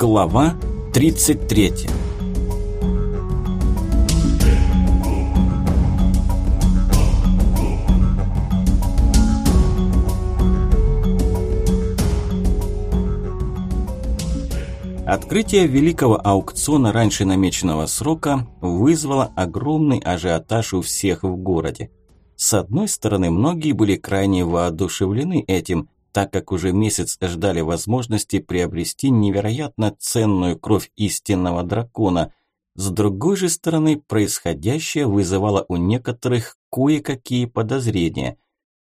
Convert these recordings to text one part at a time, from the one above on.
Глава 33 Открытие великого аукциона раньше намеченного срока вызвало огромный ажиотаж у всех в городе. С одной стороны, многие были крайне воодушевлены этим, так как уже месяц ждали возможности приобрести невероятно ценную кровь истинного дракона. С другой же стороны, происходящее вызывало у некоторых кое-какие подозрения.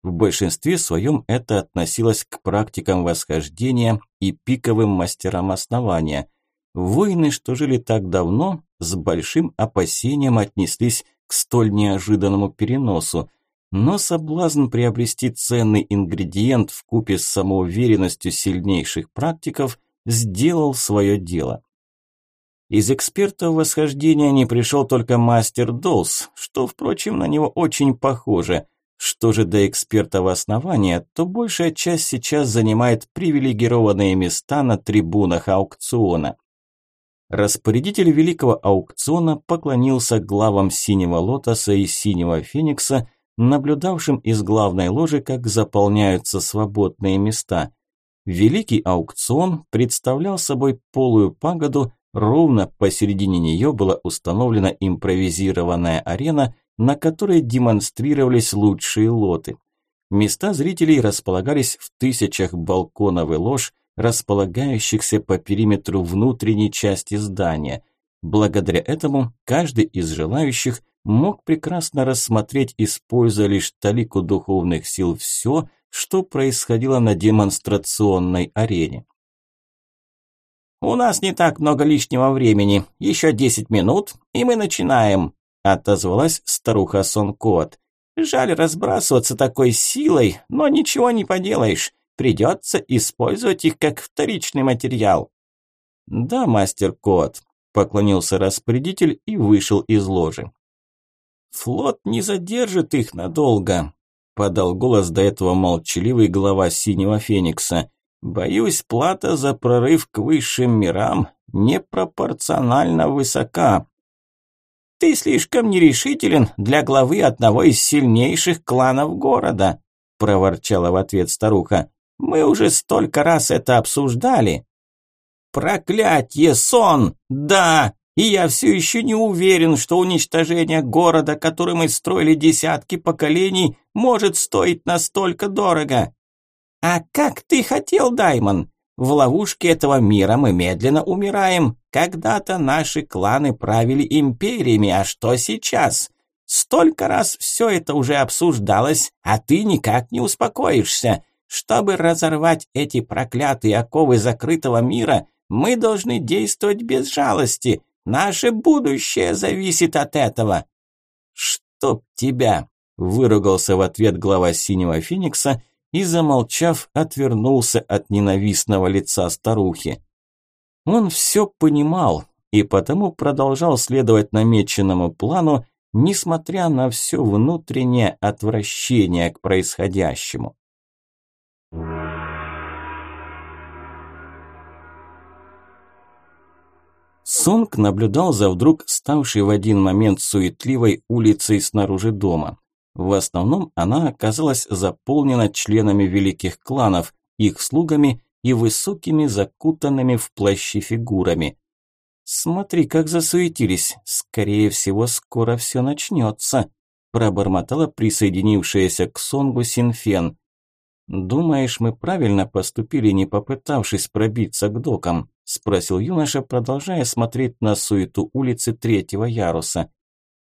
В большинстве своем это относилось к практикам восхождения и пиковым мастерам основания. Воины, что жили так давно, с большим опасением отнеслись к столь неожиданному переносу – но соблазн приобрести ценный ингредиент в купе с самоуверенностью сильнейших практиков сделал свое дело. Из экспертов восхождения не пришел только мастер Долс, что, впрочем, на него очень похоже. Что же до экспертов основания, то большая часть сейчас занимает привилегированные места на трибунах аукциона. Распорядитель великого аукциона поклонился главам Синего Лотоса и Синего Феникса – наблюдавшим из главной ложи, как заполняются свободные места. Великий аукцион представлял собой полую пагоду, ровно посередине нее была установлена импровизированная арена, на которой демонстрировались лучшие лоты. Места зрителей располагались в тысячах балконов и лож, располагающихся по периметру внутренней части здания. Благодаря этому каждый из желающих мог прекрасно рассмотреть, используя лишь талику духовных сил, все, что происходило на демонстрационной арене. «У нас не так много лишнего времени. Еще десять минут, и мы начинаем», – отозвалась старуха Сонкот. «Жаль разбрасываться такой силой, но ничего не поделаешь. Придется использовать их как вторичный материал». «Да, мастер Кот», – поклонился распорядитель и вышел из ложи. «Флот не задержит их надолго», – подал голос до этого молчаливый глава Синего Феникса. «Боюсь, плата за прорыв к высшим мирам непропорционально высока». «Ты слишком нерешителен для главы одного из сильнейших кланов города», – проворчала в ответ старуха. «Мы уже столько раз это обсуждали». «Проклятье, сон! Да, и я все еще не уверен, что уничтожение города, который мы строили десятки поколений, может стоить настолько дорого. А как ты хотел, Даймон? В ловушке этого мира мы медленно умираем. Когда-то наши кланы правили империями, а что сейчас? Столько раз все это уже обсуждалось, а ты никак не успокоишься. Чтобы разорвать эти проклятые оковы закрытого мира, мы должны действовать без жалости – Наше будущее зависит от этого. Чтоб тебя, выругался в ответ глава Синего Феникса и, замолчав, отвернулся от ненавистного лица старухи. Он все понимал и потому продолжал следовать намеченному плану, несмотря на все внутреннее отвращение к происходящему. Сонг наблюдал за вдруг ставшей в один момент суетливой улицей снаружи дома. В основном она оказалась заполнена членами великих кланов, их слугами и высокими закутанными в плащи фигурами. «Смотри, как засуетились. Скорее всего, скоро все начнется», – пробормотала присоединившаяся к Сонгу Синфен. «Думаешь, мы правильно поступили, не попытавшись пробиться к докам?» – спросил юноша, продолжая смотреть на суету улицы третьего яруса.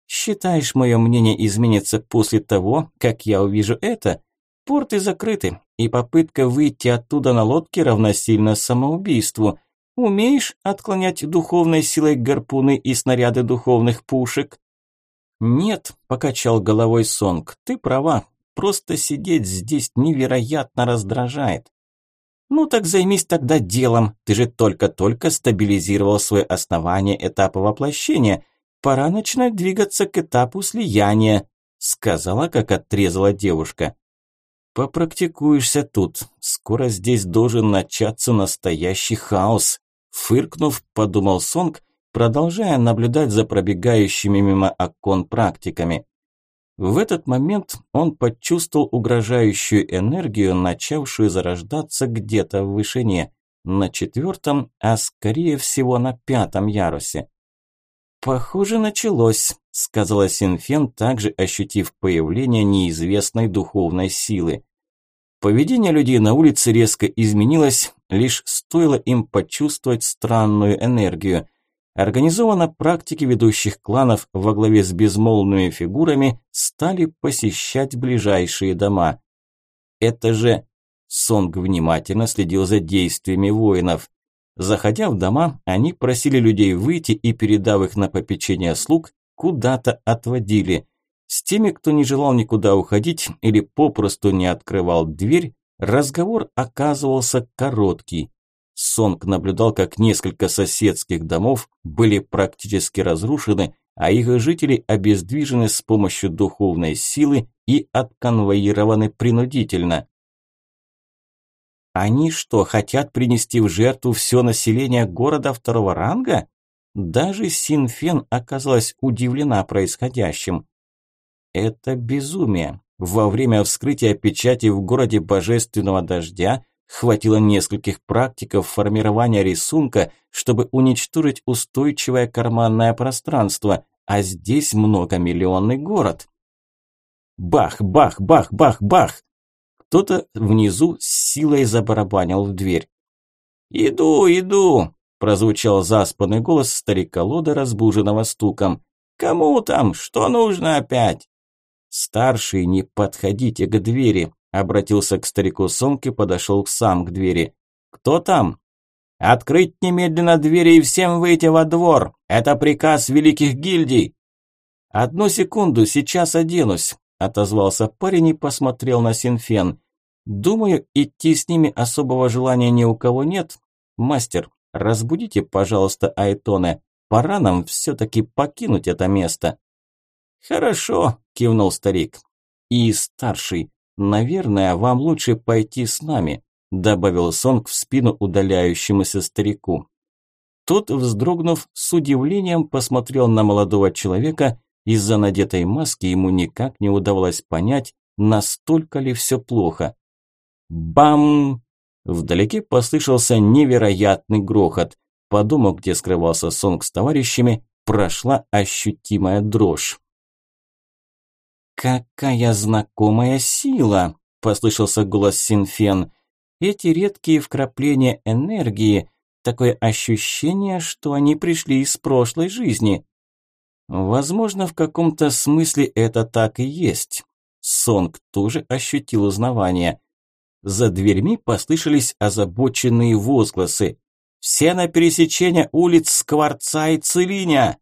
«Считаешь, мое мнение изменится после того, как я увижу это? Порты закрыты, и попытка выйти оттуда на лодке равносильно самоубийству. Умеешь отклонять духовной силой гарпуны и снаряды духовных пушек?» «Нет», – покачал головой Сонг, – «ты права, просто сидеть здесь невероятно раздражает. Ну так займись тогда делом. Ты же только-только стабилизировал свое основание этапа воплощения. Пора начинать двигаться к этапу слияния, сказала, как отрезала девушка. Попрактикуешься тут. Скоро здесь должен начаться настоящий хаос, Фыркнув, подумал Сонг, продолжая наблюдать за пробегающими мимо окон практиками. В этот момент он почувствовал угрожающую энергию, начавшую зарождаться где-то в вышине, на четвертом, а скорее всего на пятом ярусе. «Похоже, началось», – сказала Синфен, также ощутив появление неизвестной духовной силы. Поведение людей на улице резко изменилось, лишь стоило им почувствовать странную энергию. Организованно практики ведущих кланов во главе с безмолвными фигурами стали посещать ближайшие дома. Это же... Сонг внимательно следил за действиями воинов. Заходя в дома, они просили людей выйти и, передав их на попечение слуг, куда-то отводили. С теми, кто не желал никуда уходить или попросту не открывал дверь, разговор оказывался короткий. Сонг наблюдал, как несколько соседских домов были практически разрушены, а их жители обездвижены с помощью духовной силы и отконвоированы принудительно. Они что, хотят принести в жертву все население города второго ранга? Даже Синфен оказалась удивлена происходящим. Это безумие. Во время вскрытия печати в городе Божественного Дождя хватило нескольких практиков формирования рисунка, чтобы уничтожить устойчивое карманное пространство, а здесь многомиллионный город. Бах, бах, бах, бах, бах! Кто-то внизу с силой забарабанил в дверь. «Иду, иду!» – прозвучал заспанный голос старика Лода, разбуженного стуком. «Кому там? Что нужно опять?» «Старший, не подходите к двери», – обратился к старику Сомке, подошел сам к двери. «Кто там?» «Открыть немедленно двери и всем выйти во двор! Это приказ великих гильдий!» «Одну секунду, сейчас оденусь», – отозвался парень и посмотрел на Синфен. «Думаю, идти с ними особого желания ни у кого нет. Мастер, разбудите, пожалуйста, Айтоне. Пора нам все-таки покинуть это место». «Хорошо», – кивнул старик. «И старший, наверное, вам лучше пойти с нами», – добавил Сонг в спину удаляющемуся старику. Тот, вздрогнув, с удивлением посмотрел на молодого человека из-за надетой маски ему никак не удавалось понять, настолько ли все плохо. Бам! Вдалеке послышался невероятный грохот. По дому, где скрывался Сонг с товарищами, прошла ощутимая дрожь. «Какая знакомая сила!» – послышался голос Синфен. «Эти редкие вкрапления энергии, такое ощущение, что они пришли из прошлой жизни. Возможно, в каком-то смысле это так и есть. Сонг тоже ощутил узнавание. За дверьми послышались озабоченные возгласы. «Все на пересечение улиц Скворца и Целиня!»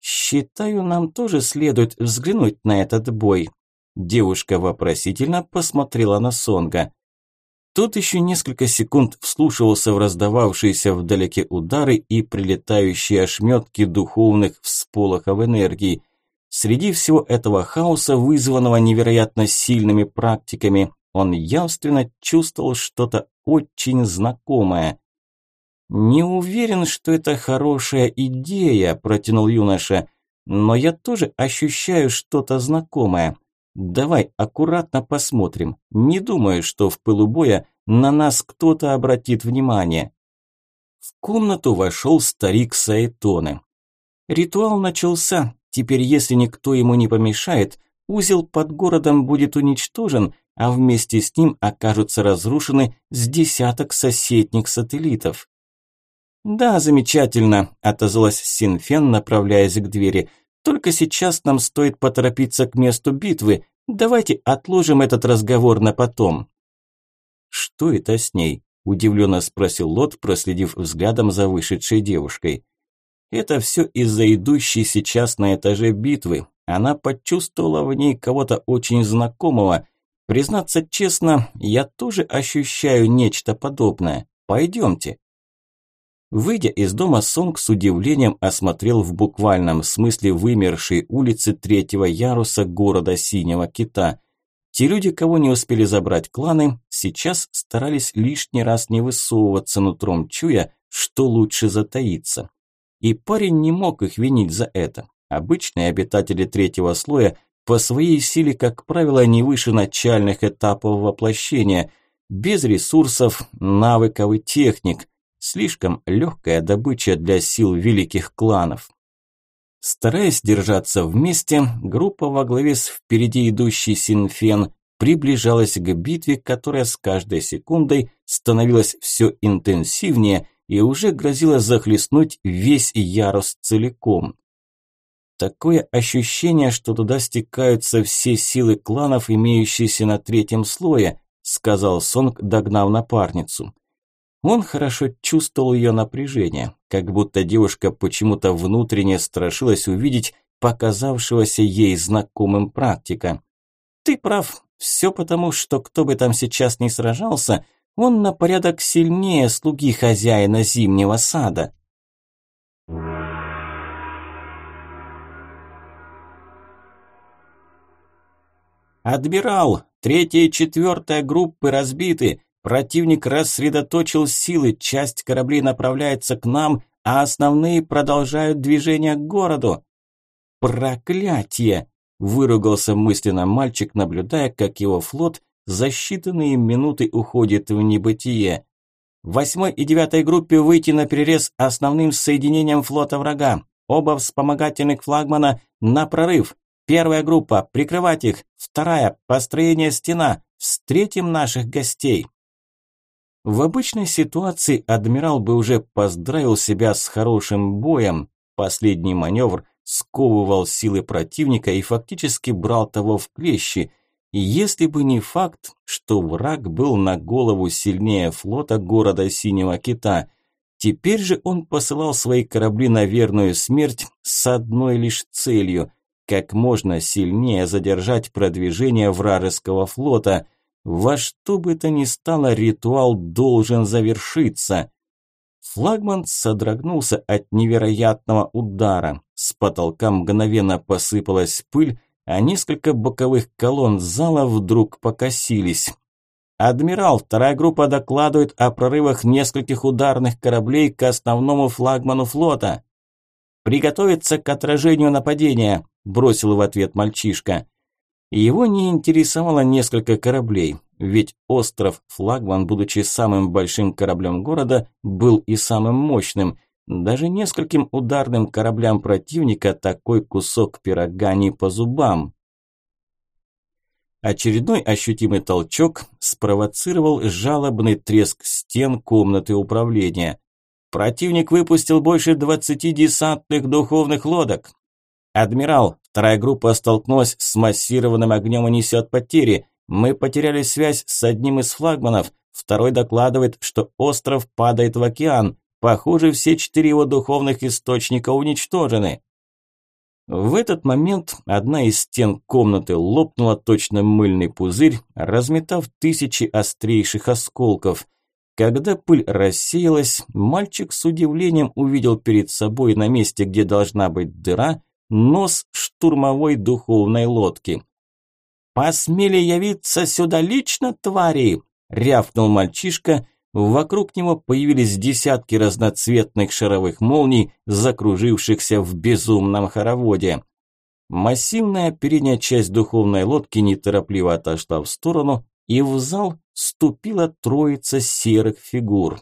«Считаю, нам тоже следует взглянуть на этот бой». Девушка вопросительно посмотрела на Сонга. Тот еще несколько секунд вслушивался в раздававшиеся вдалеке удары и прилетающие ошметки духовных всполохов энергии. Среди всего этого хаоса, вызванного невероятно сильными практиками, он явственно чувствовал что-то очень знакомое. «Не уверен, что это хорошая идея», – протянул юноша, – «но я тоже ощущаю что-то знакомое. Давай аккуратно посмотрим. Не думаю, что в пылу боя на нас кто-то обратит внимание. В комнату вошел старик Саэтоны. Ритуал начался. Теперь, если никто ему не помешает, узел под городом будет уничтожен, а вместе с ним окажутся разрушены с десяток соседних сателлитов. «Да, замечательно», – отозвалась Синфен, направляясь к двери. Только сейчас нам стоит поторопиться к месту битвы. Давайте отложим этот разговор на потом». «Что это с ней?» – удивленно спросил Лот, проследив взглядом за вышедшей девушкой. «Это все из-за идущей сейчас на этаже битвы. Она почувствовала в ней кого-то очень знакомого. Признаться честно, я тоже ощущаю нечто подобное. Пойдемте». Выйдя из дома, Сонг с удивлением осмотрел в буквальном смысле вымершие улицы третьего яруса города Синего Кита. Те люди, кого не успели забрать кланы, сейчас старались лишний раз не высовываться нутром чуя, что лучше затаиться. И парень не мог их винить за это. Обычные обитатели третьего слоя по своей силе, как правило, не выше начальных этапов воплощения, без ресурсов, навыков и техник, слишком легкая добыча для сил великих кланов. Стараясь держаться вместе, группа во главе с впереди идущей Синфен приближалась к битве, которая с каждой секундой становилась все интенсивнее и уже грозила захлестнуть весь ярус целиком. Такое ощущение, что туда стекаются все силы кланов, имеющиеся на третьем слое, сказал Сонг, догнав напарницу. Он хорошо чувствовал ее напряжение, как будто девушка почему-то внутренне страшилась увидеть показавшегося ей знакомым практика. «Ты прав, все потому, что кто бы там сейчас ни сражался, он на порядок сильнее слуги хозяина зимнего сада». «Адмирал, третья и четвертая группы разбиты. Противник рассредоточил силы, часть кораблей направляется к нам, а основные продолжают движение к городу. Проклятие! Выругался мысленно мальчик, наблюдая, как его флот за считанные минуты уходит в небытие. Восьмой и девятой группе выйти на перерез основным соединением флота врага. Оба вспомогательных флагмана на прорыв. Первая группа – прикрывать их. Вторая – построение стена. Встретим наших гостей. В обычной ситуации адмирал бы уже поздравил себя с хорошим боем. Последний маневр сковывал силы противника и фактически брал того в клещи. И если бы не факт, что враг был на голову сильнее флота города Синего Кита, теперь же он посылал свои корабли на верную смерть с одной лишь целью – как можно сильнее задержать продвижение вражеского флота – во что бы то ни стало, ритуал должен завершиться. Флагман содрогнулся от невероятного удара. С потолка мгновенно посыпалась пыль, а несколько боковых колонн зала вдруг покосились. «Адмирал, вторая группа докладывает о прорывах нескольких ударных кораблей к основному флагману флота». «Приготовиться к отражению нападения», – бросил в ответ мальчишка. Его не интересовало несколько кораблей, ведь остров Флагман, будучи самым большим кораблем города, был и самым мощным. Даже нескольким ударным кораблям противника такой кусок пирога не по зубам. Очередной ощутимый толчок спровоцировал жалобный треск стен комнаты управления. Противник выпустил больше 20 десантных духовных лодок. «Адмирал, вторая группа столкнулась с массированным огнем и несет потери. Мы потеряли связь с одним из флагманов. Второй докладывает, что остров падает в океан. Похоже, все четыре его духовных источника уничтожены». В этот момент одна из стен комнаты лопнула точно мыльный пузырь, разметав тысячи острейших осколков. Когда пыль рассеялась, мальчик с удивлением увидел перед собой на месте, где должна быть дыра, нос штурмовой духовной лодки. «Посмели явиться сюда лично, твари!» – рявкнул мальчишка. Вокруг него появились десятки разноцветных шаровых молний, закружившихся в безумном хороводе. Массивная передняя часть духовной лодки неторопливо отошла в сторону, и в зал ступила троица серых фигур.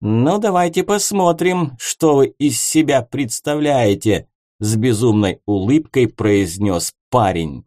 «Ну давайте посмотрим, что вы из себя представляете», с безумной улыбкой произнес парень.